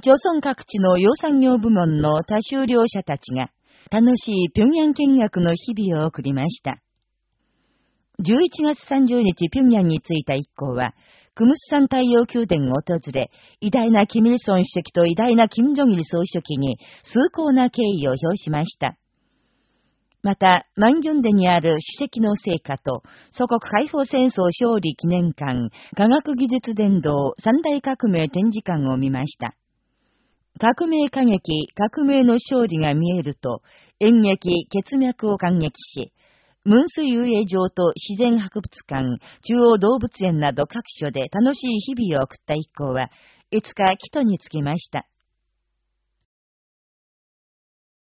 朝鮮各地の養産業部門の多収量者たちが、楽しい平壌見学の日々を送りました。11月30日平壌に着いた一行は、クムスサン太陽宮殿を訪れ、偉大なキミルソン主席と偉大なキム・ジョギル総書記に崇高な敬意を表しました。また、マンギョンデにある主席の成果と、祖国解放戦争勝利記念館、科学技術伝道三大革命展示館を見ました。革命歌劇、革命の勝利が見えると、演劇、血脈を感激し、ムンス遊泳場と自然博物館、中央動物園など各所で楽しい日々を送った一行は、いつか帰途に着きました。